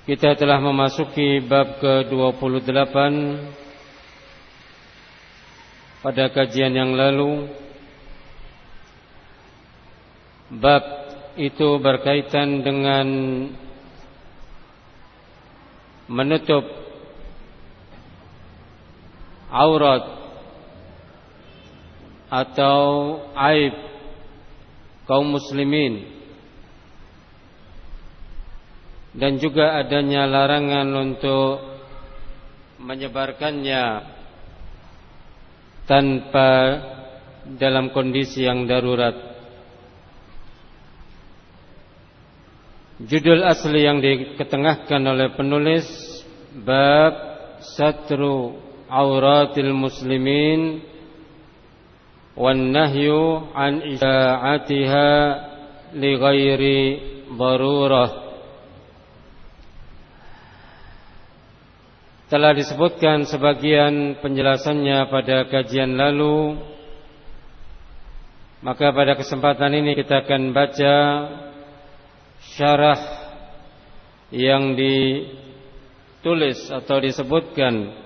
Kita telah memasuki bab ke-28 pada kajian yang lalu. Bab itu berkaitan dengan menutup aurat atau aib kaum muslimin dan juga adanya larangan untuk menyebarkannya tanpa dalam kondisi yang darurat. Judul asli yang diketengahkan oleh penulis bab satru auratil muslimin wan nahyu an isya'atiha li ghairi darurah telah disebutkan sebagian penjelasannya pada kajian lalu. Maka pada kesempatan ini kita akan baca syarah yang ditulis atau disebutkan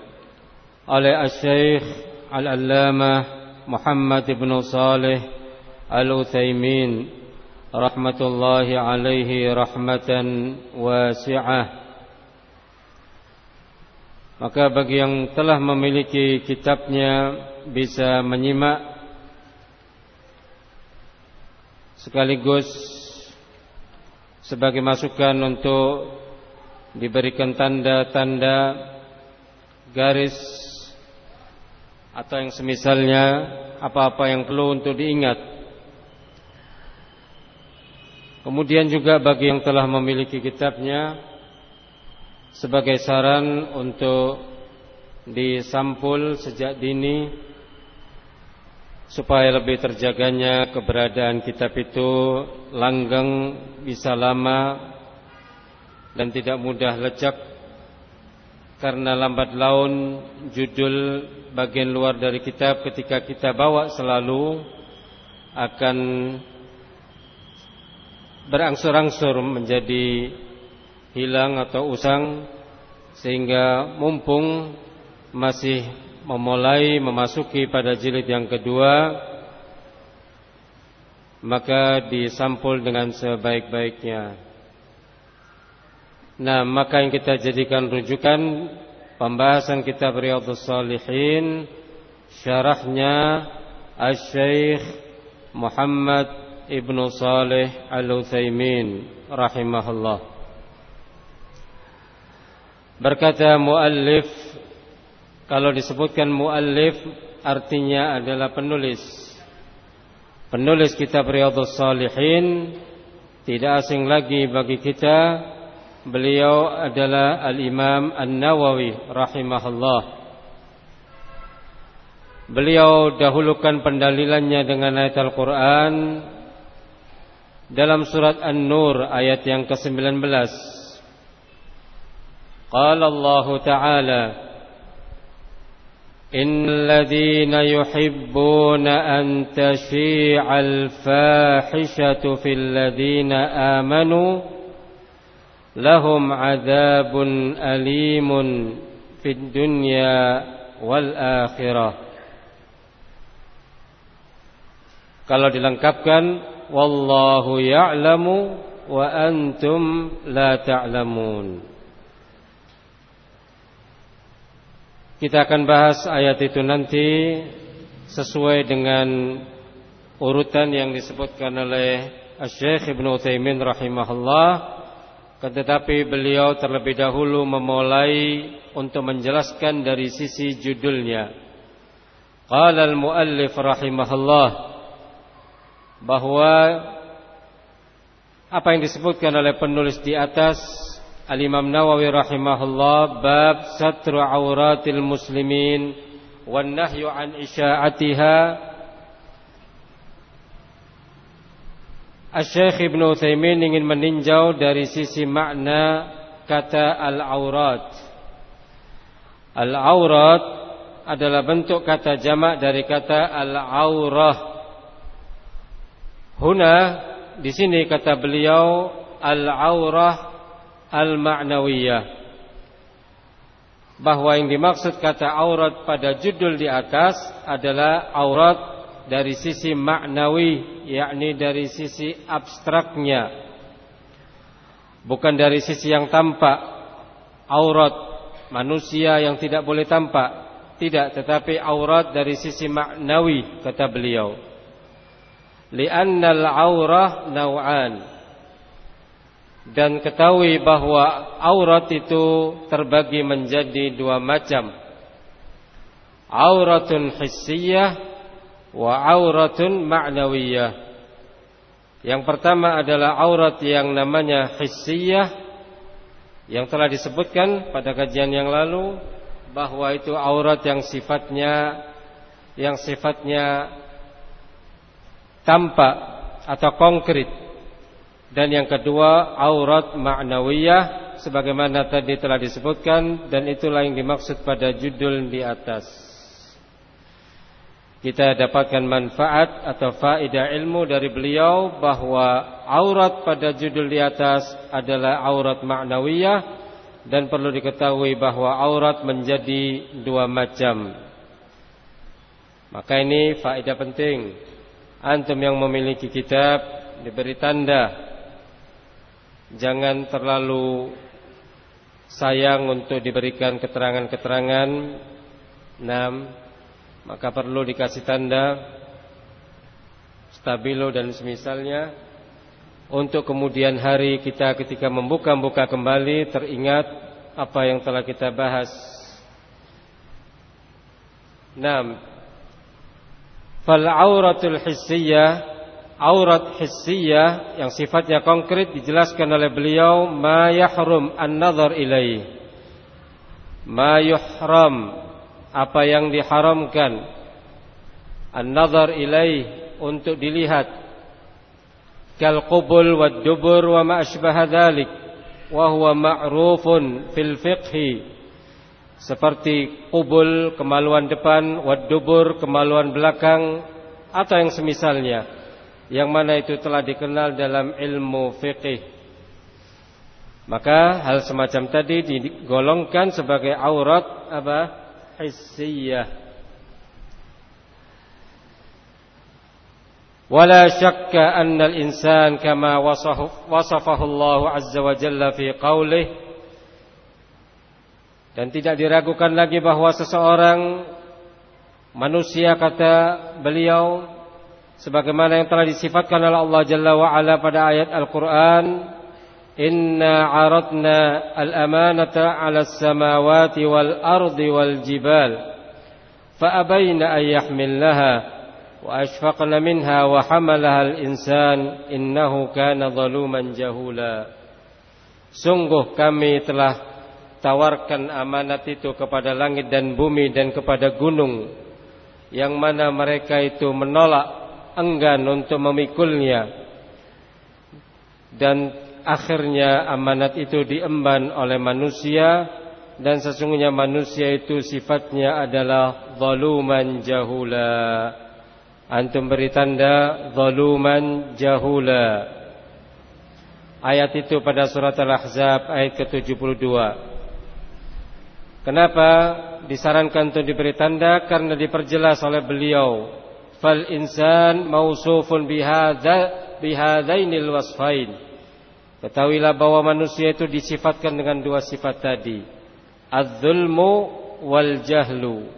oleh Asy-Syaikh Al-Allamah Muhammad ibn Salih Al-Utsaimin. Rahmatullahi alaihi rahmatan wasi'ah maka bagi yang telah memiliki kitabnya bisa menyimak sekaligus sebagai masukan untuk diberikan tanda-tanda garis atau yang semisalnya apa-apa yang perlu untuk diingat. Kemudian juga bagi yang telah memiliki kitabnya sebagai saran untuk disampul sejak dini supaya lebih terjaganya keberadaan kitab itu langgeng bisa lama dan tidak mudah lecak karena lambat laun judul bagian luar dari kitab ketika kita bawa selalu akan berangsur-angsur menjadi hilang atau usang sehingga mumpung masih memulai memasuki pada jilid yang kedua maka disampul dengan sebaik-baiknya. Nah, maka yang kita jadikan rujukan pembahasan kitab Riyadhus Shalihin syarahnya Asy-Syaikh Muhammad Ibnu Saleh Al-Utsaimin rahimahullah. Berkata muallif kalau disebutkan muallif artinya adalah penulis. Penulis kitab Riyadhus Shalihin tidak asing lagi bagi kita beliau adalah Al-Imam An-Nawawi rahimahullah. Beliau dahulukan pendalilannya dengan ayat Al-Qur'an dalam surat An-Nur ayat yang ke-19 قال الله تعالى إن الذين يحبون أن تشيع الفاحشة في الذين آمنوا لهم عذاب أليم في الدنيا والآخرة Kalau dilengkapkan Wallahu ya'lamu wa antum la ta'lamun. Kita akan bahas ayat itu nanti sesuai dengan urutan yang disebutkan oleh Syekh Ibnu Utsaimin rahimahullah. Tetapi beliau terlebih dahulu memulai untuk menjelaskan dari sisi judulnya. Qala al-muallif rahimahullah bahwa apa yang disebutkan oleh penulis di atas Al-Imam Nawawi rahimahullah bab satru auratil muslimin wan nahyu an isya'atiha Asy-Syaikh Ibnu Utsaimin ingin meninjau dari sisi makna kata al-aurat. Al-aurat adalah bentuk kata jamak dari kata al-aurah. Huna di sini kata beliau al-aurah al-ma'nawiyah. Bahwa yang dimaksud kata aurat pada judul di atas adalah aurat dari sisi maknawi yakni dari sisi abstraknya. Bukan dari sisi yang tampak. Aurat manusia yang tidak boleh tampak. Tidak tetapi aurat dari sisi maknawi kata beliau. Li'annal aurah naw'an dan ketahui bahwa aurat itu terbagi menjadi dua macam auratun hissiyah wa auratun ma'nawiyah yang pertama adalah aurat yang namanya hissiyah yang telah disebutkan pada kajian yang lalu bahwa itu aurat yang sifatnya yang sifatnya tampak atau konkret. Dan yang kedua aurat ma'nawiyah sebagaimana tadi telah disebutkan dan itulah yang dimaksud pada judul di atas. Kita dapatkan manfaat atau faedah ilmu dari beliau bahwa aurat pada judul di atas adalah aurat ma'nawiyah dan perlu diketahui bahwa aurat menjadi dua macam. Maka ini faedah penting antum yang memiliki kitab diberi tanda jangan terlalu sayang untuk diberikan keterangan-keterangan enam maka perlu dikasih tanda stabilo dan semisalnya untuk kemudian hari kita ketika membuka-buka kembali teringat apa yang telah kita bahas. Enam Fal auratul hissiyah aurat hissiyah yang sifatnya konkret dijelaskan oleh beliau ma yahrum an-nazar ilaih. Ma yuhram apa yang diharamkan? An-nazar ilaih untuk dilihat. Kal qubul wad dubur wa ma asbaha dzalik wa huwa ma'rufun fil fiqhi. Seperti kubul kemaluan depan, wadubur kemaluan belakang atau yang semisalnya yang mana itu telah dikenal dalam ilmu fikih. Maka hal semacam tadi digolongkan sebagai aurat apa? hissiyah. ولا شك أن الإنسان كما وصفه الله عز وجل في قوله dan tidak diragukan lagi bahwa seseorang manusia kata beliau sebagaimana yang telah disifatkan oleh Allah Jalla wa ala pada ayat Al-Qur'an Inna 'aradna al-amanata 'ala as-samawati wal ardi wal jibal fa abayna an yahmilnaha wa ashfaqna minha wa hamalaha al-insan innahu kana zaluman jahula. Sungguh kami telah tawarkan amanat itu kepada langit dan bumi dan kepada gunung yang mana mereka itu menolak enggan untuk memikulnya dan akhirnya amanat itu diemban oleh manusia dan sesungguhnya manusia itu sifatnya adalah zaluman jahula antum beri tanda zaluman jahula ayat itu pada surat al-ahzab ayat ke-72 Kenapa disarankan untuk diberi tanda? Karena diperjelas oleh beliau. Fal insan mausufun bihadza bihadainil wasfain. Ketahuilah bahwa manusia itu disifatkan dengan dua sifat tadi. Az-zulmu wal jahlu.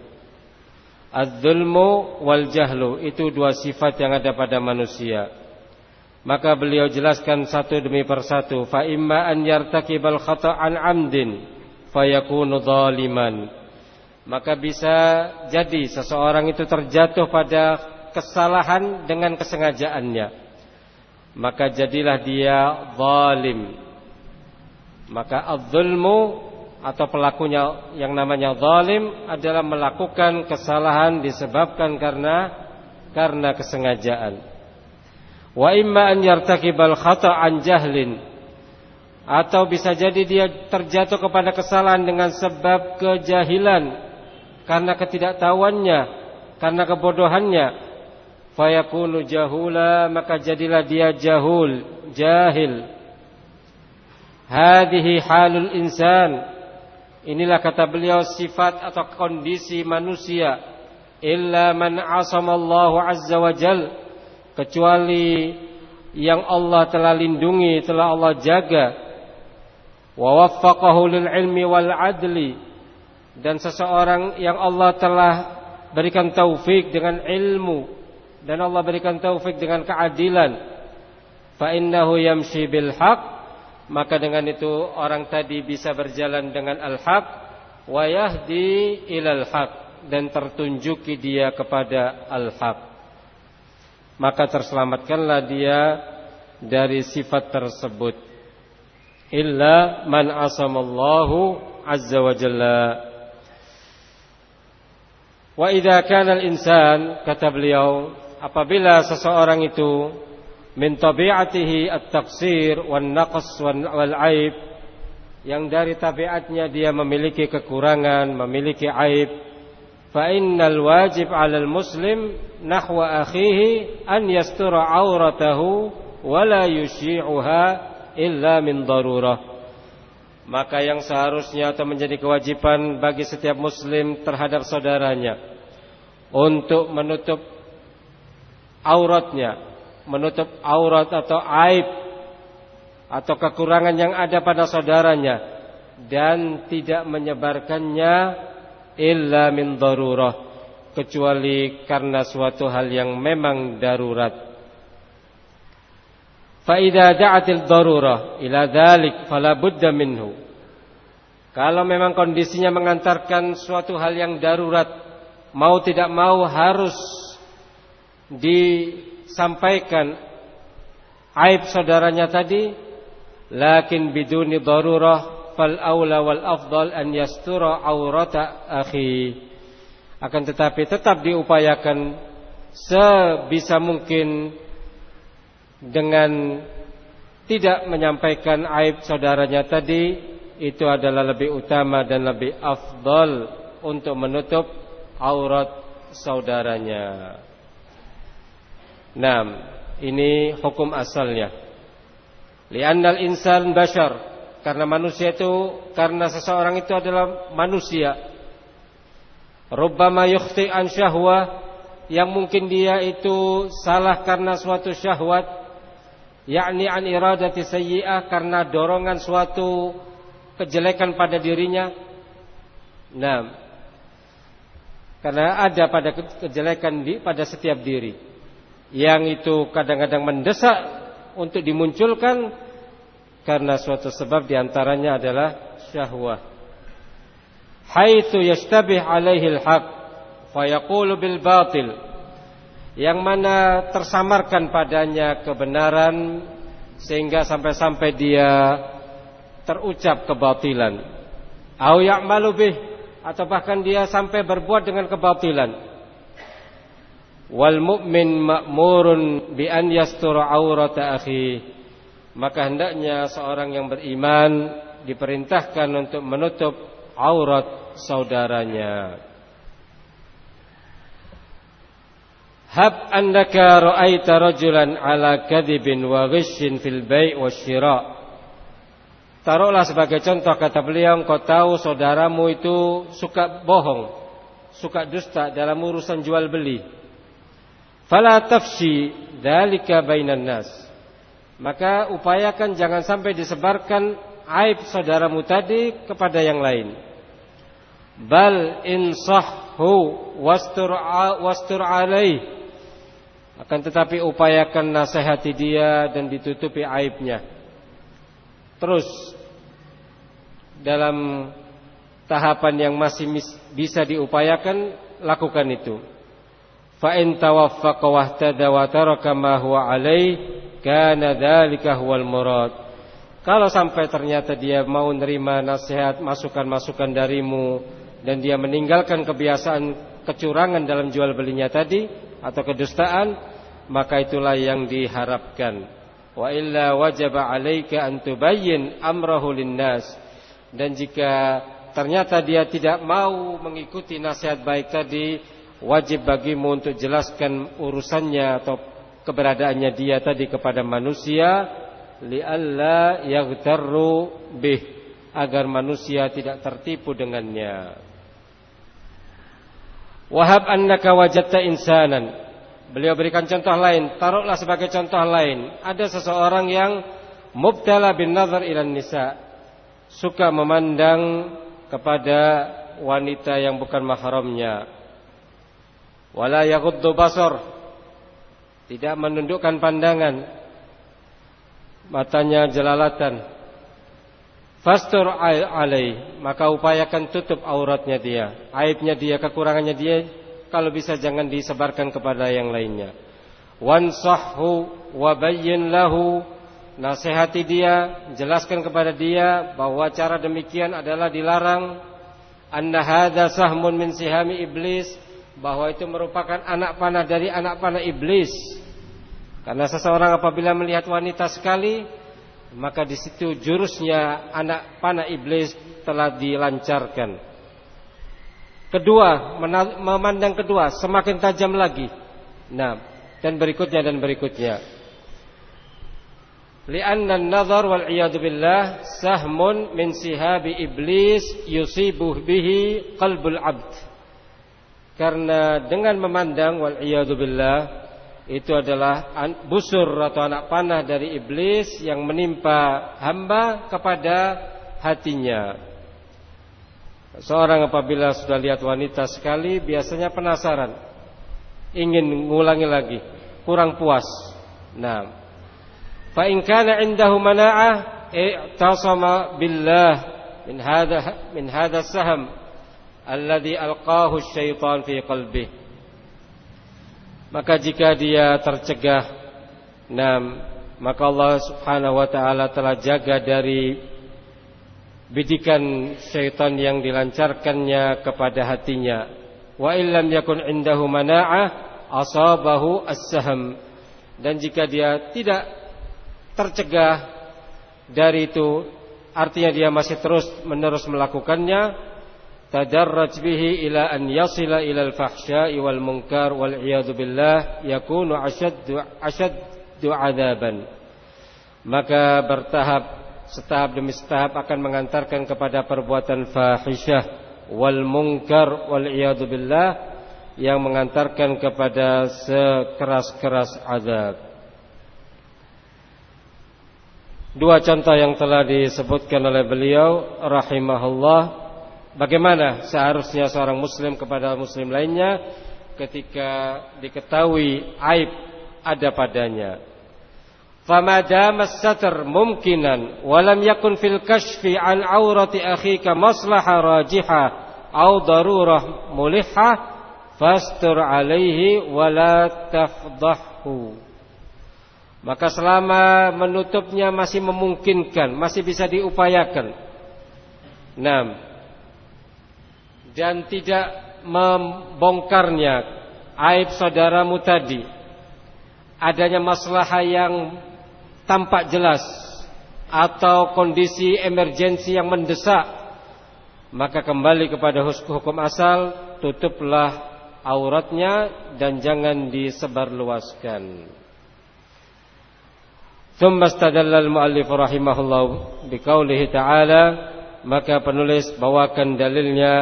Az-zulmu wal jahlu itu dua sifat yang ada pada manusia. Maka beliau jelaskan satu demi persatu. Fa imma an yartakibal khata'an amdin fayakunu zaliman. Maka bisa jadi seseorang itu terjatuh pada kesalahan dengan kesengajaannya. Maka jadilah dia zalim. Maka az-zulmu atau pelakunya yang namanya zalim adalah melakukan kesalahan disebabkan karena karena kesengajaan. Wa imma an yartakibal khata'an jahlin. Atau bisa jadi dia terjatuh kepada kesalahan dengan sebab kejahilan. Karena ketidaktahuannya karena kebodohannya fayakunu jahula maka jadilah dia jahul jahil. Hadhihi halul insan. Inilah kata beliau sifat atau kondisi manusia. Illa man asamallahu azza wa jal. Kecuali yang Allah telah lindungi telah Allah jaga. Wa waffaqahu lil ilmi wal adli. Dan seseorang yang Allah telah berikan taufik dengan ilmu dan Allah berikan taufik dengan keadilan. Fa innahu yamshi bil haq maka dengan itu orang tadi bisa berjalan dengan al haq wa yahdi ilal haq dan tertunjuki dia kepada al haq. Maka terselamatkanlah dia dari sifat tersebut. Illa man asamallahu azza wa jalla. Wa idza kana al insan kata beliau apabila seseorang itu min tabi'atihi at-taqsir wan naqs wal aib yang dari tabiatnya dia memiliki kekurangan, memiliki aib, fa innal wajib 'alal muslim nahwa akhihi an yastura 'auratahu wa la yusyi'uha illa min darurah. Maka yang seharusnya atau menjadi kewajiban bagi setiap muslim terhadap saudaranya untuk menutup auratnya, menutup aurat atau aib atau kekurangan yang ada pada saudaranya dan tidak menyebarkannya illa min darurah kecuali karena suatu hal yang memang darurat. Fa idza da'atil darurah ila dzalik fala budda minhu. Kalau memang kondisinya mengantarkan suatu hal yang darurat, mau tidak mau harus disampaikan aib saudaranya tadi lakin biduni darurah fal aula wal afdal an yastura aurata akhi akan tetapi tetap diupayakan sebisa mungkin dengan tidak menyampaikan aib saudaranya tadi itu adalah lebih utama dan lebih afdal untuk menutup aurat saudaranya. Nah, ini hukum asalnya. Li'annal insan bashar. Karena manusia itu, karena seseorang itu adalah manusia. Rubbama yukhti an syahwah. Yang mungkin dia itu salah karena suatu syahwat. Yakni an iradati sayyi'ah. Karena dorongan suatu kejelekan pada dirinya. Nah, karena ada pada kejelekan di pada setiap diri yang itu kadang-kadang mendesak untuk dimunculkan karena suatu sebab di antaranya adalah syahwah. Haitsu yastabih alaihi al-haq fayaqulu bil batil. Yang mana tersamarkan padanya kebenaran sehingga sampai-sampai dia terucap kebatilan. Au ya'malu bih atau bahkan dia sampai berbuat dengan kebatilan wal mu'min ma'murun bi an yastura aurata akhi. Maka hendaknya seorang yang beriman diperintahkan untuk menutup aurat saudaranya. Hab annaka ra'aita rajulan ala kadhibin wa ghishin fil bai' wasyira' Taruhlah sebagai contoh kata beliau engkau tahu saudaramu itu suka bohong, suka dusta dalam urusan jual beli. Fala tafsi dalika bainan nas. maka upayakan jangan sampai disebarkan aib saudaramu tadi kepada yang lain. Bal insahhu wastur wastur alaih. Akan tetapi upayakan nasihati dia dan ditutupi aibnya. Terus dalam tahapan yang masih bisa diupayakan lakukan itu. Fa in tawaffaqa wahtada wa taraka ma huwa alaih kana dzalika huwal murad. Kalau sampai ternyata dia mau nerima nasihat, masukan-masukan darimu dan dia meninggalkan kebiasaan kecurangan dalam jual belinya tadi atau kedustaan, maka itulah yang diharapkan. Wa illa wajaba 'alaika an tubayyin amrahu linnas. Dan jika ternyata dia tidak mau mengikuti nasihat baik tadi, wajib bagimu untuk jelaskan urusannya atau keberadaannya dia tadi kepada manusia lialla yaghtarru bih agar manusia tidak tertipu dengannya. Wahab annaka wajadta insanan. Beliau berikan contoh lain, taruhlah sebagai contoh lain. Ada seseorang yang mubtala bin nazar ilan nisa, suka memandang kepada wanita yang bukan mahramnya. Wala yaghuddu basar, tidak menundukkan pandangan. Matanya jelalatan. Fastur alai. Maka upayakan tutup auratnya dia. Aibnya dia kekurangannya dia kalau bisa jangan disebarkan kepada yang lainnya. Wansahhu wa bayyin lahu. Nasihati dia jelaskan kepada dia bahwa cara demikian adalah dilarang. Anna hadza sahmun min sihami iblis bahwa itu merupakan anak panah dari anak panah iblis. Karena seseorang apabila melihat wanita sekali, maka di situ jurusnya anak panah iblis telah dilancarkan. Kedua, memandang kedua semakin tajam lagi. Nah, dan berikutnya dan berikutnya. Lianna an-nazar wal iyadu billah sahmun min sihabi iblis yusibuh bihi qalbul abd. Karena dengan memandang wal billah itu adalah busur atau anak panah dari iblis yang menimpa hamba kepada hatinya. Seorang apabila sudah lihat wanita sekali biasanya penasaran, ingin mengulangi lagi, kurang puas. Nah, fa in kana indahu mana'ah i'tasama billah min hadha min hadha saham alladhi alqahu syaitan fi qalbi. Maka jika dia tercegah nam maka Allah Subhanahu wa taala telah jaga dari bidikan syaitan yang dilancarkannya kepada hatinya. Wa illam yakun indahu mana'ah asabahu as-saham dan jika dia tidak tercegah dari itu artinya dia masih terus menerus melakukannya tadarraj bihi ila an yasila ila al-fahsya'i wal munkar wal iyadu billah yakunu ashaddu ashaddu adaban. Maka bertahap setahap demi setahap akan mengantarkan kepada perbuatan fahisyah wal munkar wal iyadu billah yang mengantarkan kepada sekeras-keras azab. Dua contoh yang telah disebutkan oleh beliau rahimahullah Bagaimana seharusnya seorang muslim kepada muslim lainnya ketika diketahui aib ada padanya. Famadama satr mumkinan walam yakun fil kashfi an aurati akhika maslaha rajiha au darurah mulihah fastur alaihi wala tafdahu. Maka selama menutupnya masih memungkinkan, masih bisa diupayakan. Nah, dan tidak membongkarnya aib saudaramu tadi adanya masalah yang tampak jelas atau kondisi emergensi yang mendesak maka kembali kepada hukum asal tutuplah auratnya dan jangan disebarluaskan ثم استدل المؤلف رحمه الله بقوله تعالى maka penulis bawakan dalilnya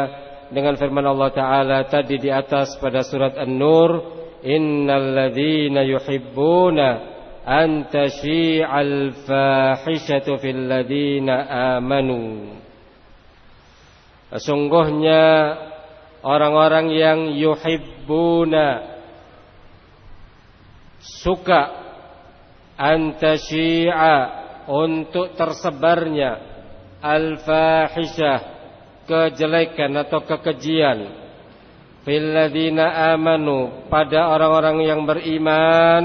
dengan firman Allah taala tadi di atas pada surat An-Nur innalladzina yuhibbuna an tashi'al fahishatu fil ladina amanu. Sesungguhnya orang-orang yang yuhibbuna suka antasyi'a untuk tersebarnya al-fahishah kejelekan atau kekejian. Fil ladina amanu pada orang-orang yang beriman.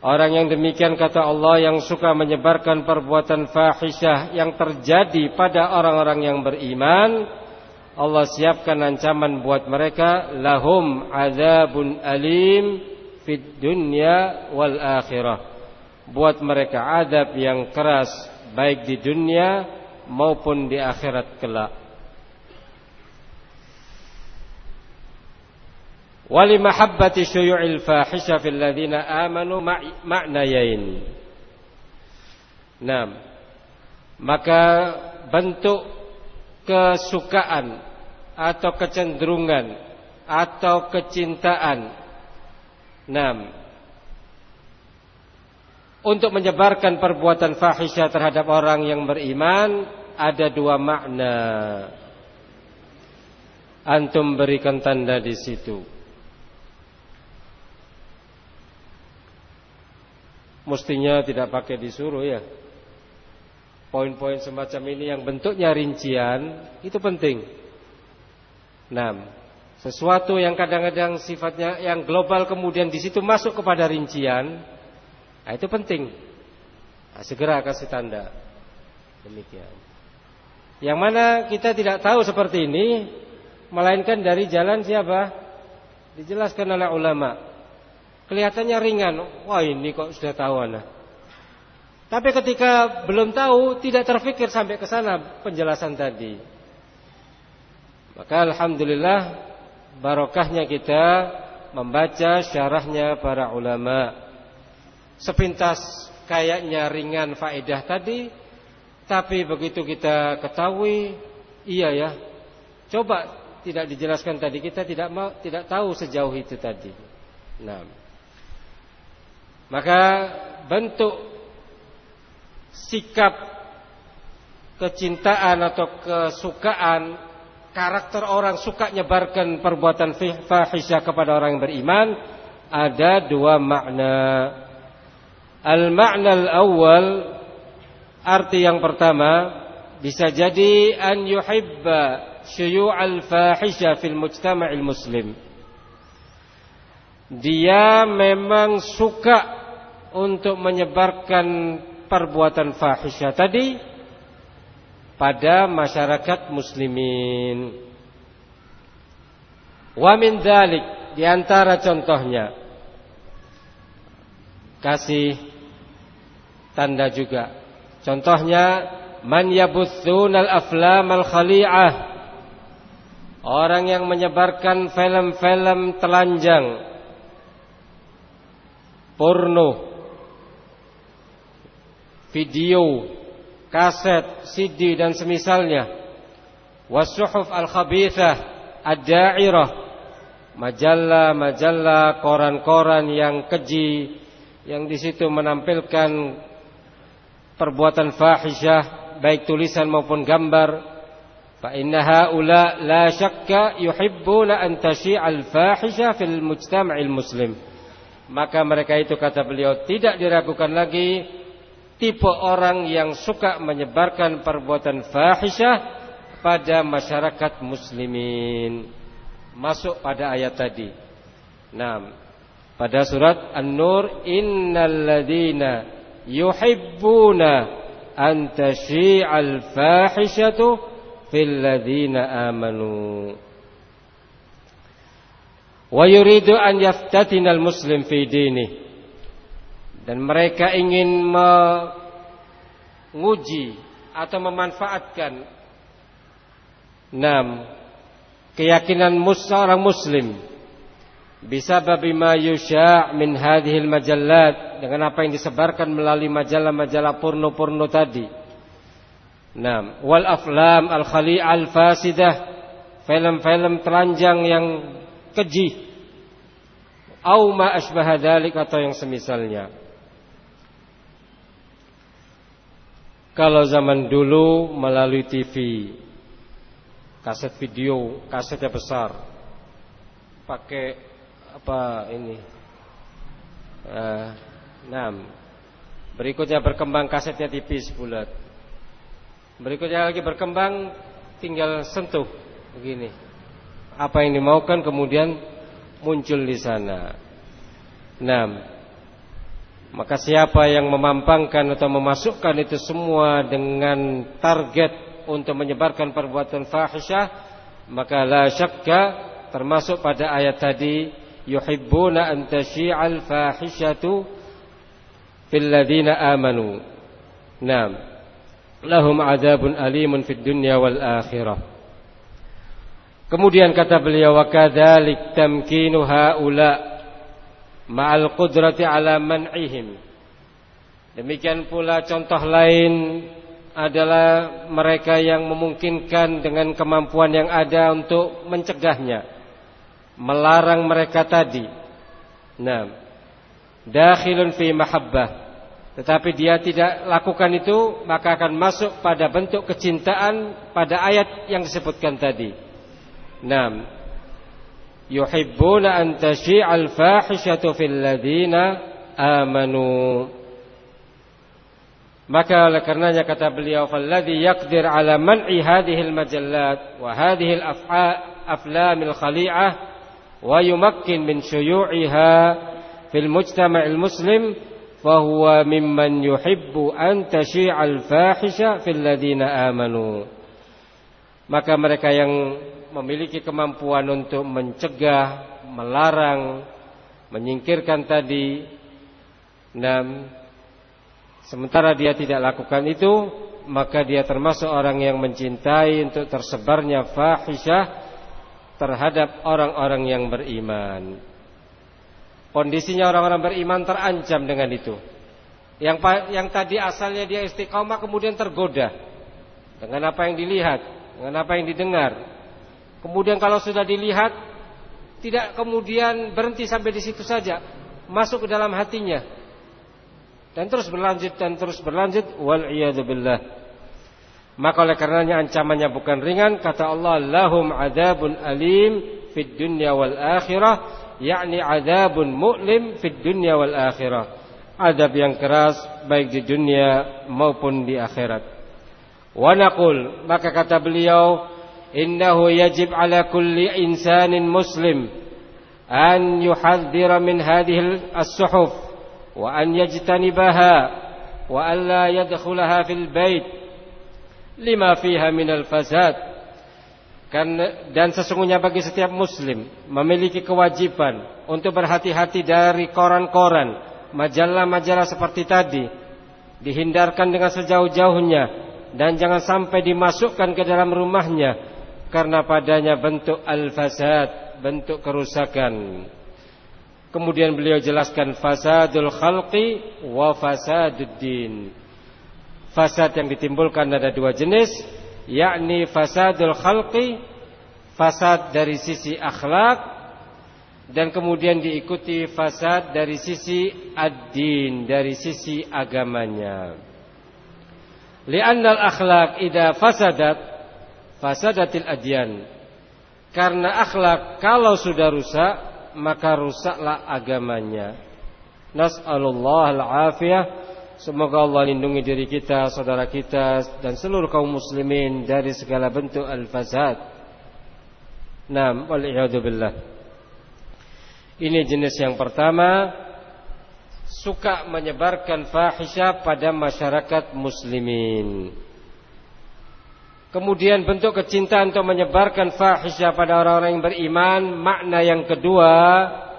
Orang yang demikian kata Allah yang suka menyebarkan perbuatan fahisyah yang terjadi pada orang-orang yang beriman Allah siapkan ancaman buat mereka. Lahum azabun alim fid dunya wal akhirah. Buat mereka adab yang keras baik di dunia maupun di akhirat kelak. Wali mahabbati syuyu'il fahisha fil ladzina amanu ma'nayain. Nah, maka bentuk kesukaan atau kecenderungan atau kecintaan. Nah, untuk menyebarkan perbuatan fahisha terhadap orang yang beriman ada dua makna. Antum berikan tanda di situ. mestinya tidak pakai disuruh ya. Poin-poin semacam ini yang bentuknya rincian itu penting. Nah, sesuatu yang kadang-kadang sifatnya yang global kemudian di situ masuk kepada rincian, nah itu penting. Nah, segera kasih tanda. Demikian. Yang mana kita tidak tahu seperti ini, melainkan dari jalan siapa? Dijelaskan oleh ulama. Kelihatannya ringan. Wah ini kok sudah tahu anak. Tapi ketika belum tahu tidak terfikir sampai ke sana penjelasan tadi. Maka alhamdulillah barokahnya kita membaca syarahnya para ulama. Sepintas kayaknya ringan faedah tadi, tapi begitu kita ketahui, iya ya. Coba tidak dijelaskan tadi kita tidak mau tidak tahu sejauh itu tadi. Nah, maka bentuk sikap kecintaan atau kesukaan karakter orang suka nyebarkan perbuatan fahisyah kepada orang yang beriman ada dua makna. Al-makna al-awwal arti yang pertama bisa jadi an yuhibba syuyu'al fahisha fil mujtama'il muslim. Dia memang suka untuk menyebarkan perbuatan fahisyah tadi pada masyarakat muslimin. Wa min dzalik di antara contohnya kasih tanda juga. Contohnya man yabuthunal aflam al khali'ah Orang yang menyebarkan film-film telanjang porno video, kaset, CD dan semisalnya. Wasuhuf al-khabithah ad-da'irah. Majalah-majalah, koran-koran yang keji yang di situ menampilkan perbuatan fahisyah baik tulisan maupun gambar. Fa inna haula la syakka yuhibbuna an tashi'al fahisha fil mujtama'il muslim. Maka mereka itu kata beliau tidak diragukan lagi tipe orang yang suka menyebarkan perbuatan fahisyah pada masyarakat muslimin. Masuk pada ayat tadi. Nah, pada surat An-Nur innal ladzina yuhibbuna an tashi'al fahishatu fil ladzina amanu. Wa yuridu an yaftatinal muslim fi dinihi dan mereka ingin menguji atau memanfaatkan enam keyakinan seorang muslim bisa babima yusha' min hadhil majallat. Dengan apa yang disebarkan melalui majalah-majalah porno-porno tadi. Nam wal aflam al khali al fasidah. Film-film telanjang yang keji. Au ma asbaha dzalik atau yang semisalnya. Kalau zaman dulu melalui TV, kaset video, kasetnya besar, pakai apa ini? Uh, enam. Berikutnya berkembang kasetnya tipis bulat. Berikutnya lagi berkembang tinggal sentuh begini. Apa yang dimaukan kemudian muncul di sana. Nah, maka siapa yang memampangkan atau memasukkan itu semua dengan target untuk menyebarkan perbuatan fahisyah, maka la syakka termasuk pada ayat tadi yuhibbuna an tashi'al fahishatu fil ladzina amanu. Naam. Lahum adzabun alimun fid dunya wal akhirah. Kemudian kata beliau wa kadzalik tamkinu haula ma'al qudrati ala man'ihim. Demikian pula contoh lain adalah mereka yang memungkinkan dengan kemampuan yang ada untuk mencegahnya, melarang mereka tadi. Nah, dakhilun fi mahabbah. Tetapi dia tidak lakukan itu, maka akan masuk pada bentuk kecintaan pada ayat yang disebutkan tadi. Naam. Yuhibbuna an tashi'al fahishatu fil ladina amanu. Maka oleh karenanya kata beliau falladhi yaqdir ala man'i hadhihi al-majallat wa hadhihi al-aflam al-khali'ah yumakkin min syuyu'iha fil mujtama'il muslim fahuwa mimman yuhibbu an tashi'a al-fahisha fil ladina amanu. Maka mereka yang memiliki kemampuan untuk mencegah, melarang, menyingkirkan tadi. Dan sementara dia tidak lakukan itu, maka dia termasuk orang yang mencintai untuk tersebarnya fahisyah terhadap orang-orang yang beriman. Kondisinya orang-orang beriman terancam dengan itu. Yang yang tadi asalnya dia istiqomah kemudian tergoda dengan apa yang dilihat, dengan apa yang didengar, Kemudian kalau sudah dilihat tidak kemudian berhenti sampai di situ saja, masuk ke dalam hatinya. Dan terus berlanjut dan terus berlanjut wal billah. Maka oleh karenanya ancamannya bukan ringan kata Allah lahum adzabun alim fid dunya wal akhirah yakni adzabun mu'lim fid dunya wal akhirah. Adab yang keras baik di dunia maupun di akhirat. Wa naqul maka kata beliau innahu yajib ala kulli insanin muslim an yuhadzira min hadhihi as-suhuf wa an yajtanibaha wa an la yadkhulaha fil bait lima fiha minal fasad kan, dan sesungguhnya bagi setiap muslim memiliki kewajiban untuk berhati-hati dari koran-koran, majalah-majalah seperti tadi. Dihindarkan dengan sejauh-jauhnya dan jangan sampai dimasukkan ke dalam rumahnya karena padanya bentuk al-fasad, bentuk kerusakan. Kemudian beliau jelaskan fasadul khalqi wa fasaduddin. Fasad yang ditimbulkan ada dua jenis, yakni fasadul khalqi, fasad dari sisi akhlak dan kemudian diikuti fasad dari sisi ad-din, dari sisi agamanya. Li'annal akhlak idza fasadat fasadatil adyan. Karena akhlak kalau sudah rusak, maka rusaklah agamanya. Nas'alullah al-afiyah. Semoga Allah lindungi diri kita, saudara kita dan seluruh kaum muslimin dari segala bentuk al-fasad. Naam, wal billah. Ini jenis yang pertama suka menyebarkan fahisha pada masyarakat muslimin. Kemudian bentuk kecintaan untuk menyebarkan fahisya pada orang-orang yang beriman. Makna yang kedua,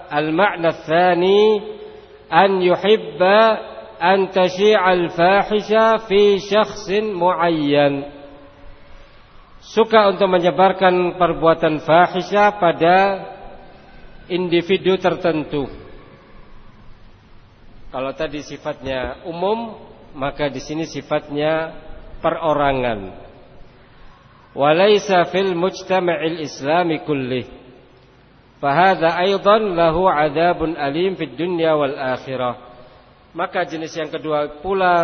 al-makna tsani an yuhibba an tashi'al fahisya fi syakhsin muayyan. Suka untuk menyebarkan perbuatan fahisya pada individu tertentu. Kalau tadi sifatnya umum, maka di sini sifatnya perorangan walaysa fil mujtama'il islami kullih Fahadha aidan lahu adabun alim fid dunya wal akhirah. Maka jenis yang kedua pula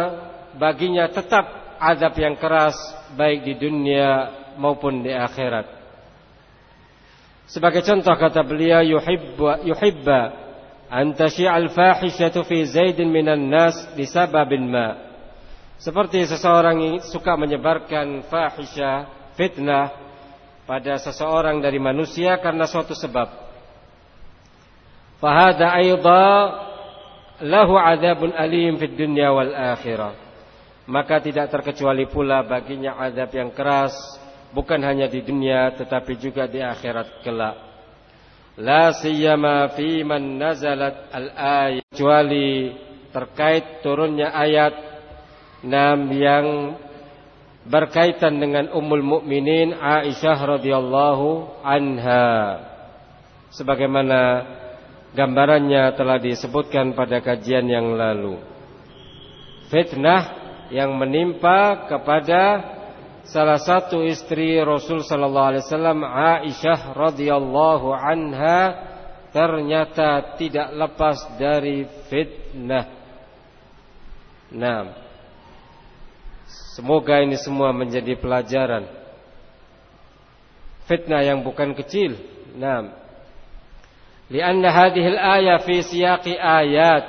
baginya tetap azab yang keras baik di dunia maupun di akhirat. Sebagai contoh kata beliau yuhibba yuhibba an tashi'al fahishatu fi zaidin minan nas disababin ma. Seperti seseorang suka menyebarkan fahisha, fitnah pada seseorang dari manusia karena suatu sebab. Fahada aidha lahu adabun alim fid dunya wal akhirah maka tidak terkecuali pula baginya azab yang keras bukan hanya di dunia tetapi juga di akhirat kelak. La siyama fi man nazalat al-ayat kecuali terkait turunnya ayat nam yang berkaitan dengan Ummul Mukminin Aisyah radhiyallahu anha. Sebagaimana gambarannya telah disebutkan pada kajian yang lalu. Fitnah yang menimpa kepada salah satu istri Rasul sallallahu alaihi wasallam Aisyah radhiyallahu anha ternyata tidak lepas dari fitnah. Nah, semoga ini semua menjadi pelajaran. Fitnah yang bukan kecil. Nah, lianna hadhihi al-ayah fi siyaqi ayat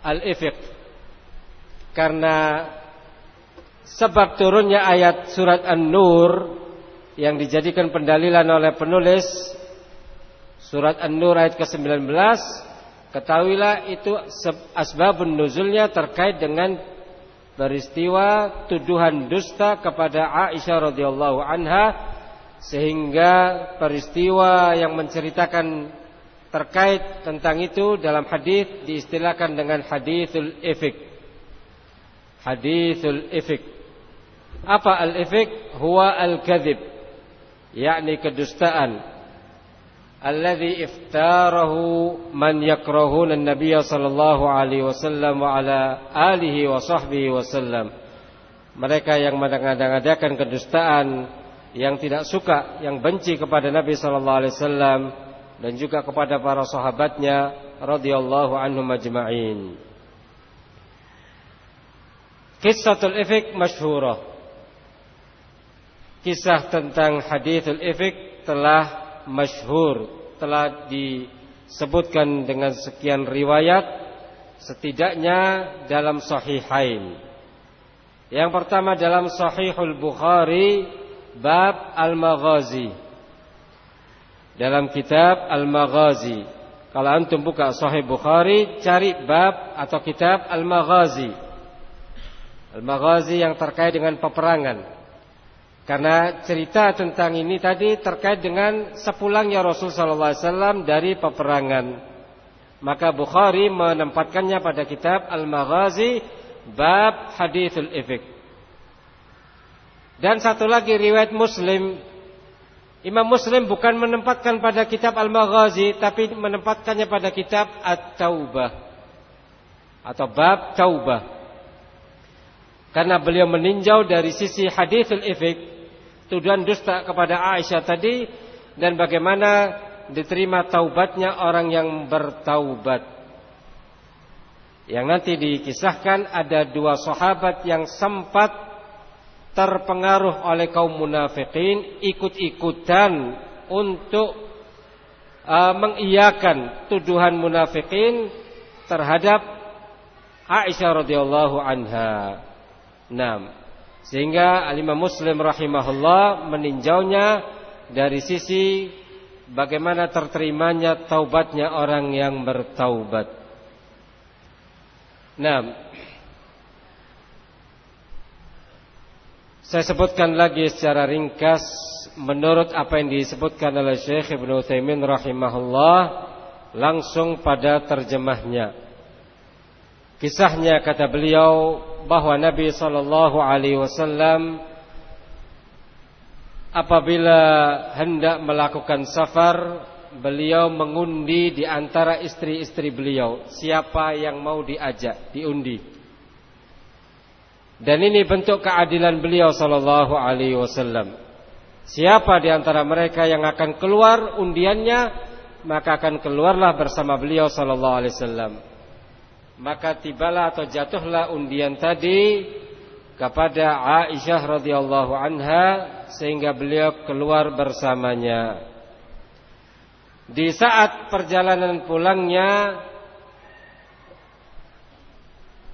al-ifq karena sebab turunnya ayat surat An-Nur yang dijadikan pendalilan oleh penulis surat An-Nur ayat ke-19 ketahuilah itu asbabun nuzulnya terkait dengan peristiwa tuduhan dusta kepada Aisyah radhiyallahu anha sehingga peristiwa yang menceritakan terkait tentang itu dalam hadis diistilahkan dengan hadithul ifk hadithul ifik. Apa al-ifik? Huwa al-kadhib. yakni kedustaan. Alladhi iftarahu man yakrahuna an-nabiy sallallahu alaihi wasallam wa ala alihi wa sahbihi wasallam. Mereka yang mengadakan kedustaan yang tidak suka, yang benci kepada Nabi sallallahu alaihi wasallam dan juga kepada para sahabatnya radhiyallahu anhum ajma'in. Kisahul ifik masyhurah. Kisah tentang hadithul ifik telah masyhur, telah disebutkan dengan sekian riwayat setidaknya dalam sahihain. Yang pertama dalam sahihul Bukhari bab Al-Maghazi. Dalam kitab Al-Maghazi. Kalau antum buka sahih Bukhari cari bab atau kitab Al-Maghazi. Al-Maghazi yang terkait dengan peperangan. Karena cerita tentang ini tadi terkait dengan sepulangnya Rasul wasallam dari peperangan. Maka Bukhari menempatkannya pada kitab Al-Maghazi bab hadithul ifk. Dan satu lagi riwayat Muslim Imam Muslim bukan menempatkan pada kitab Al-Maghazi tapi menempatkannya pada kitab At-Taubah atau bab Taubah. Karena beliau meninjau dari sisi hadithul ifik tuduhan dusta kepada Aisyah tadi dan bagaimana diterima taubatnya orang yang bertaubat. Yang nanti dikisahkan ada dua sahabat yang sempat terpengaruh oleh kaum munafikin ikut-ikutan untuk uh, mengiyakan tuduhan munafikin terhadap Aisyah radhiyallahu anha. Nah, sehingga Alimah Muslim rahimahullah meninjaunya dari sisi bagaimana terterimanya taubatnya orang yang bertaubat. Nah, saya sebutkan lagi secara ringkas menurut apa yang disebutkan oleh Syekh Ibnu Utsaimin rahimahullah langsung pada terjemahnya. Kisahnya kata beliau bahwa Nabi sallallahu alaihi wasallam apabila hendak melakukan safar beliau mengundi di antara istri-istri beliau siapa yang mau diajak diundi dan ini bentuk keadilan beliau sallallahu alaihi wasallam siapa di antara mereka yang akan keluar undiannya maka akan keluarlah bersama beliau sallallahu alaihi wasallam. Maka tibalah atau jatuhlah undian tadi kepada Aisyah radhiyallahu anha sehingga beliau keluar bersamanya. Di saat perjalanan pulangnya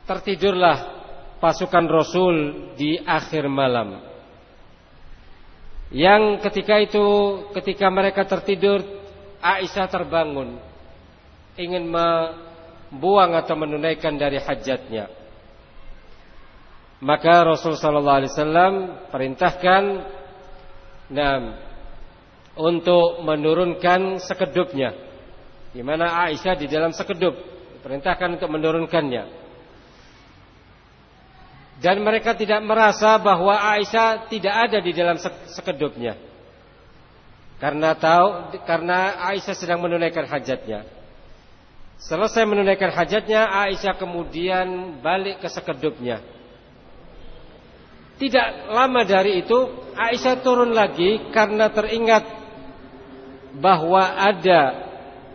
tertidurlah pasukan Rasul di akhir malam. Yang ketika itu ketika mereka tertidur Aisyah terbangun ingin membuang atau menunaikan dari hajatnya. Maka Rasul sallallahu alaihi wasallam perintahkan nah untuk menurunkan sekedupnya. Di mana Aisyah di dalam sekedup perintahkan untuk menurunkannya. Dan mereka tidak merasa bahwa Aisyah tidak ada di dalam sekedupnya. Karena tahu karena Aisyah sedang menunaikan hajatnya. Selesai menunaikan hajatnya, Aisyah kemudian balik ke sekedupnya. Tidak lama dari itu, Aisyah turun lagi karena teringat bahwa ada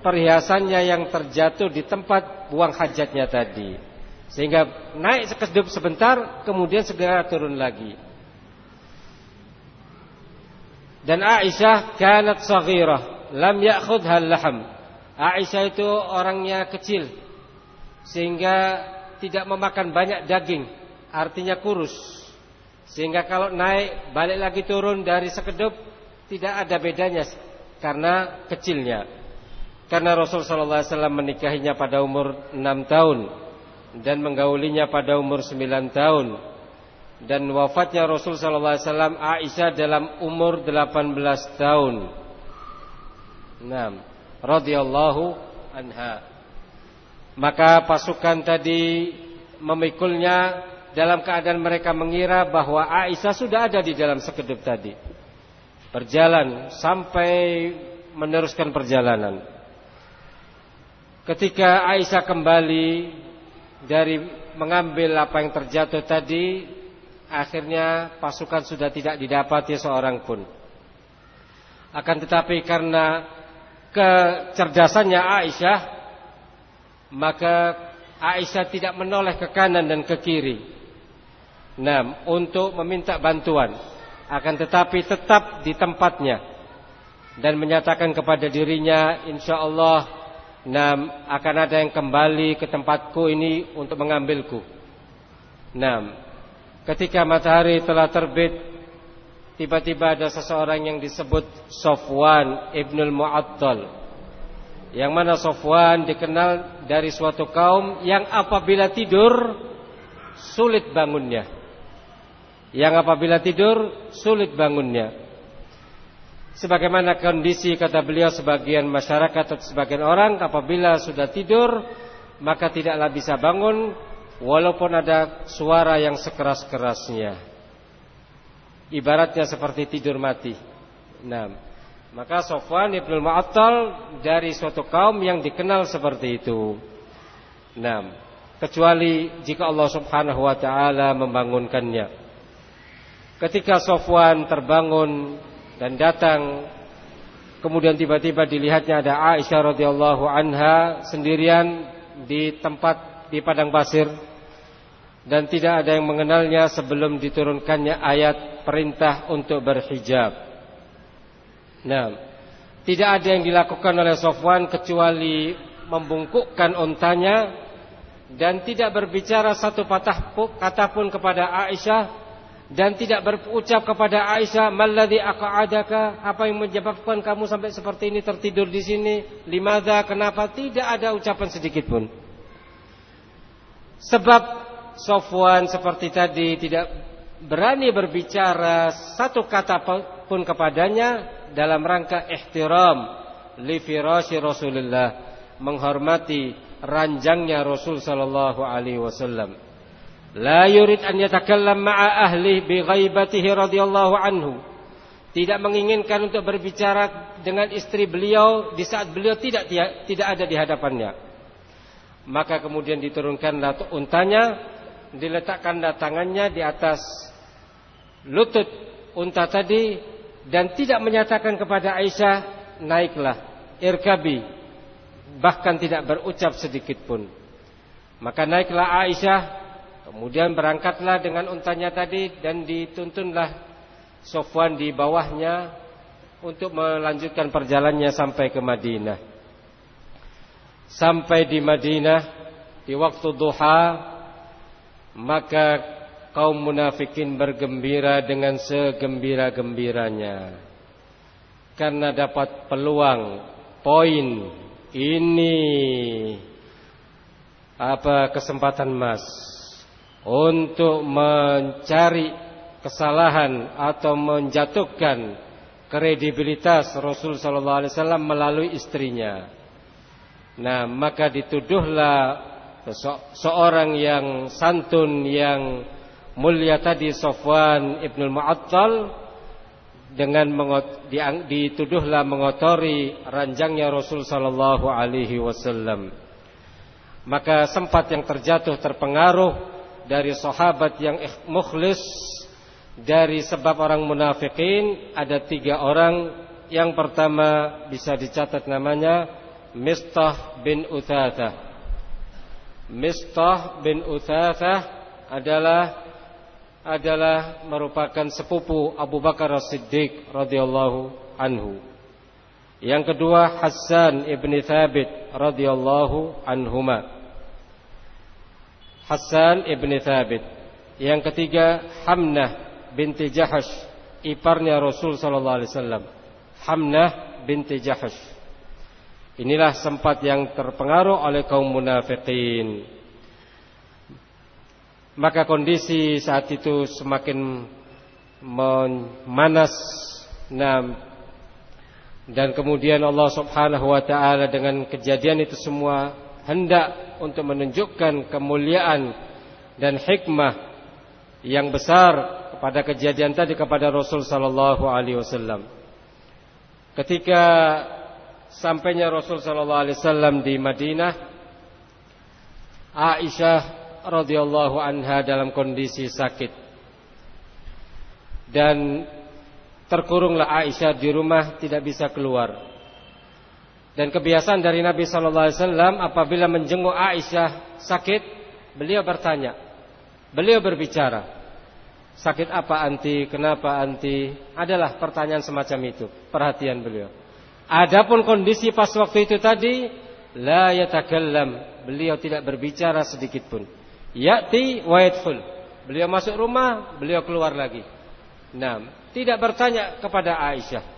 perhiasannya yang terjatuh di tempat buang hajatnya tadi. Sehingga naik sekedup sebentar kemudian segera turun lagi. Dan Aisyah kanat saghirah, lam ya'khudha laham Aisyah itu orangnya kecil sehingga tidak memakan banyak daging, artinya kurus. Sehingga kalau naik balik lagi turun dari sekedup tidak ada bedanya karena kecilnya. Karena Rasul wasallam menikahinya pada umur 6 tahun dan menggaulinya pada umur 9 tahun. Dan wafatnya Rasul sallallahu alaihi wasallam Aisyah dalam umur 18 tahun. Naam, radhiyallahu anha. Maka pasukan tadi memikulnya dalam keadaan mereka mengira bahwa Aisyah sudah ada di dalam sekedup tadi berjalan sampai meneruskan perjalanan. Ketika Aisyah kembali dari mengambil apa yang terjatuh tadi, akhirnya pasukan sudah tidak didapati seorang pun. Akan tetapi karena kecerdasannya Aisyah, maka Aisyah tidak menoleh ke kanan dan ke kiri. Nah, untuk meminta bantuan akan tetapi tetap di tempatnya dan menyatakan kepada dirinya insyaallah nam akan ada yang kembali ke tempatku ini untuk mengambilku. Nam ketika matahari telah terbit tiba-tiba ada seseorang yang disebut Sofwan Ibnul Mu'attal yang mana Sofwan dikenal dari suatu kaum yang apabila tidur sulit bangunnya yang apabila tidur sulit bangunnya. Sebagaimana kondisi kata beliau sebagian masyarakat atau sebagian orang apabila sudah tidur maka tidaklah bisa bangun walaupun ada suara yang sekeras-kerasnya. Ibaratnya seperti tidur mati. Nah, maka Sofwan ibn Mu'attal dari suatu kaum yang dikenal seperti itu. Nah, kecuali jika Allah Subhanahu wa taala membangunkannya. Ketika Sofwan terbangun dan datang Kemudian tiba-tiba dilihatnya ada Aisyah radhiyallahu anha sendirian di tempat di padang pasir dan tidak ada yang mengenalnya sebelum diturunkannya ayat perintah untuk berhijab. Nah, tidak ada yang dilakukan oleh Sofwan kecuali membungkukkan ontanya dan tidak berbicara satu patah kata pun kepada Aisyah dan tidak berucap kepada Aisyah malladzi aq'adaka? Apa yang menyebabkan kamu sampai seperti ini tertidur di sini? Limadza? Kenapa? Tidak ada ucapan sedikit pun. Sebab Sofwan seperti tadi tidak berani berbicara satu kata pun kepadanya dalam rangka ihtiram li firasy Rasulullah menghormati ranjangnya Rasul sallallahu alaihi wasallam La yurid an yatakallam ma'a ahli bi ghaibatihi radhiyallahu anhu. Tidak menginginkan untuk berbicara dengan istri beliau di saat beliau tidak tidak ada di hadapannya. Maka kemudian diturunkan untanya, diletakkan tangannya di atas lutut unta tadi dan tidak menyatakan kepada Aisyah, "Naiklah, irkabi bahkan tidak berucap sedikit pun. Maka naiklah Aisyah, kemudian berangkatlah dengan untanya tadi dan dituntunlah Sofwan di bawahnya untuk melanjutkan perjalanannya sampai ke Madinah. Sampai di Madinah di waktu duha maka kaum munafikin bergembira dengan segembira-gembiranya karena dapat peluang poin ini apa kesempatan emas untuk mencari kesalahan atau menjatuhkan kredibilitas Rasul sallallahu alaihi wasallam melalui istrinya. Nah, maka dituduhlah seorang yang santun yang mulia tadi Sofwan Ibnul Mu'attal dengan mengot, dituduhlah mengotori ranjangnya Rasul sallallahu alaihi wasallam. Maka sempat yang terjatuh terpengaruh dari sahabat yang mukhlis dari sebab orang munafikin ada tiga orang. Yang pertama bisa dicatat namanya Mistah bin Uthathah. Mistah bin Uthathah adalah adalah merupakan sepupu Abu Bakar As-Siddiq radhiyallahu anhu. Yang kedua Hassan ibni Thabit radhiyallahu anhuma. Hassan ibni Thabit. Yang ketiga Hamnah binti Jahash, iparnya Rasul sallallahu alaihi wasallam. Hamnah binti Jahash. Inilah sempat yang terpengaruh oleh kaum munafikin. Maka kondisi saat itu semakin memanas nah, dan kemudian Allah Subhanahu wa taala dengan kejadian itu semua hendak untuk menunjukkan kemuliaan dan hikmah yang besar kepada kejadian tadi kepada Rasul sallallahu alaihi wasallam. Ketika sampainya Rasul sallallahu alaihi wasallam di Madinah, Aisyah radhiyallahu anha dalam kondisi sakit. Dan terkurunglah Aisyah di rumah tidak bisa keluar. Dan kebiasaan dari Nabi sallallahu alaihi wasallam apabila menjenguk Aisyah sakit, beliau bertanya. Beliau berbicara. Sakit apa anti? Kenapa anti? Adalah pertanyaan semacam itu. Perhatian beliau. Adapun kondisi pas waktu itu tadi, la yatakallam. Beliau tidak berbicara sedikit pun. Ya'ti wa. Beliau masuk rumah, beliau keluar lagi. Nah, tidak bertanya kepada Aisyah.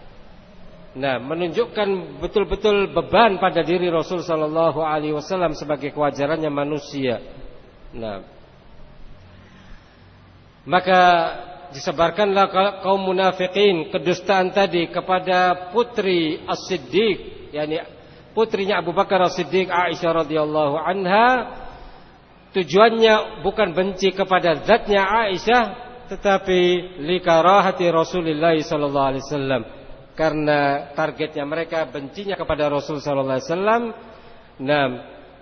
Nah, menunjukkan betul-betul beban pada diri Rasul sallallahu alaihi wasallam sebagai kewajarannya manusia. Nah, maka disebarkanlah kaum munafikin kedustaan tadi kepada putri As-Siddiq, yakni putrinya Abu Bakar As-Siddiq Aisyah radhiyallahu anha. Tujuannya bukan benci kepada zatnya Aisyah tetapi likarahati Rasulullah sallallahu alaihi wasallam karena targetnya mereka bencinya kepada Rasul sallallahu alaihi wasallam.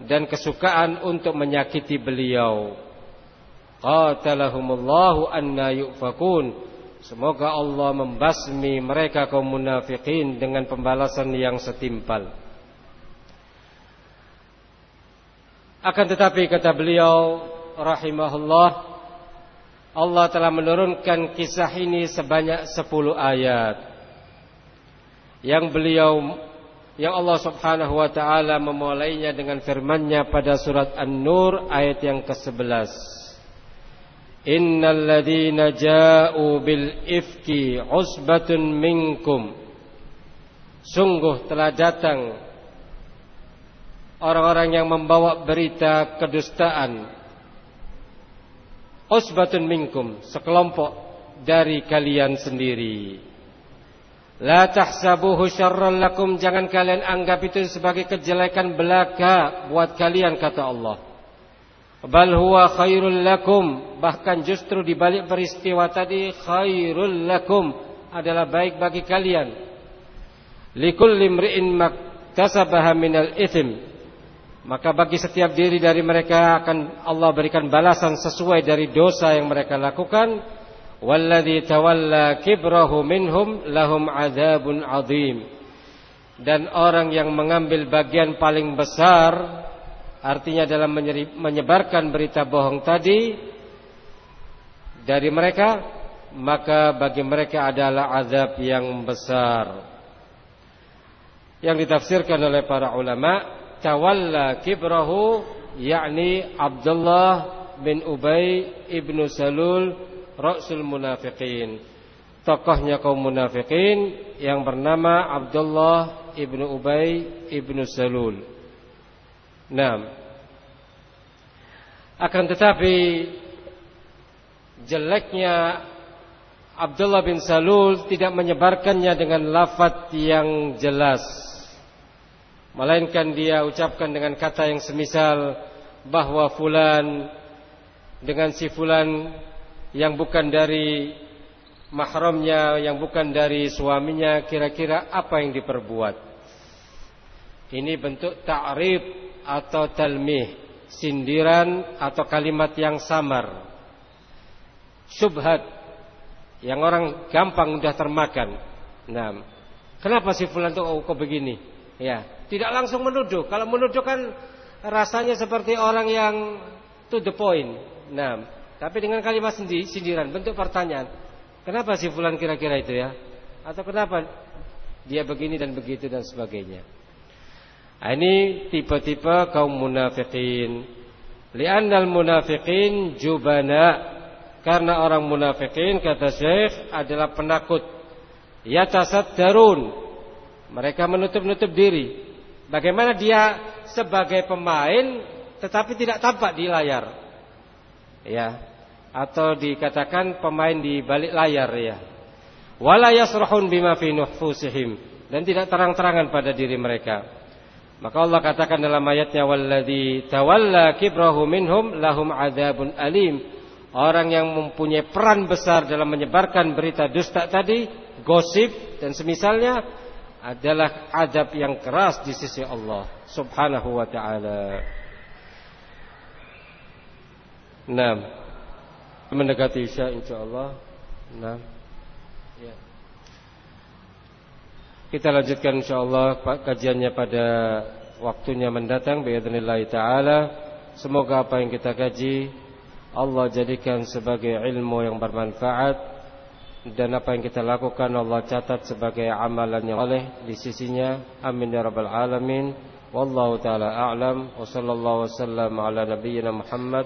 Dan kesukaan untuk menyakiti beliau. Qatalahumullahu anna yufakun. Semoga Allah membasmi mereka kaum munafikin dengan pembalasan yang setimpal. Akan tetapi kata beliau rahimahullah Allah telah menurunkan kisah ini sebanyak 10 ayat yang beliau yang Allah Subhanahu wa taala memulainya dengan firman-Nya pada surat An-Nur ayat yang ke-11 Innal ladzina ja'u bil ifki usbatun minkum Sungguh telah datang orang-orang yang membawa berita kedustaan. Usbatun minkum, sekelompok dari kalian sendiri. La tahsabuhu syarran lakum, jangan kalian anggap itu sebagai kejelekan belaka buat kalian kata Allah. Bal huwa khairul lakum, bahkan justru di balik peristiwa tadi khairul lakum adalah baik bagi kalian. Likulli imri'in maktasabaha minal ithim maka bagi setiap diri dari mereka akan Allah berikan balasan sesuai dari dosa yang mereka lakukan. Walladzi tawalla kibrahu minhum lahum adzabun adzim. dan orang yang mengambil bagian paling besar artinya dalam menyebarkan berita bohong tadi dari mereka maka bagi mereka adalah azab yang besar yang ditafsirkan oleh para ulama tawalla kibrahu yakni Abdullah bin Ubay ibnu Salul Rasul Munafiqin tokohnya kaum munafikin yang bernama Abdullah ibnu Ubay ibnu Salul. Nah, akan tetapi jeleknya Abdullah bin Salul tidak menyebarkannya dengan lafaz yang jelas. Melainkan dia ucapkan dengan kata yang semisal bahwa fulan dengan si fulan yang bukan dari mahramnya yang bukan dari suaminya kira-kira apa yang diperbuat? Ini bentuk ta'rif atau talmih sindiran atau kalimat yang samar. Subhat yang orang gampang mudah termakan. Nah kenapa si fulan tuh kok begini? Ya tidak langsung menuduh. Kalau menuduh kan rasanya seperti orang yang to the point. Nah tapi dengan kalimat sindiran bentuk pertanyaan Kenapa si fulan kira-kira itu ya? Atau kenapa dia begini dan begitu dan sebagainya? Nah, ini tipe-tipe kaum munafikin. Li'annal munafikin jubana. Karena orang munafikin kata Syekh adalah penakut. Yatasaddarun. Mereka menutup-nutup diri. Bagaimana dia sebagai pemain tetapi tidak tampak di layar. Ya, atau dikatakan pemain di balik layar ya. Wala yasrahun bima fi nufusihim dan tidak terang-terangan pada diri mereka. Maka Allah katakan dalam ayatnya walladzi tawalla kibrahu minhum lahum adzabun alim. Orang yang mempunyai peran besar dalam menyebarkan berita dusta tadi, gosip dan semisalnya adalah adab yang keras di sisi Allah Subhanahu wa taala. Nah, mendekati Isya insyaallah. Nah. Ya. Kita lanjutkan insya allah kajiannya pada waktunya mendatang biadznillah taala. Semoga apa yang kita kaji Allah jadikan sebagai ilmu yang bermanfaat dan apa yang kita lakukan Allah catat sebagai amalan yang oleh di sisinya. Amin ya rabbal alamin. Wallahu taala a'lam wa sallallahu wasallam ala nabiyyina Muhammad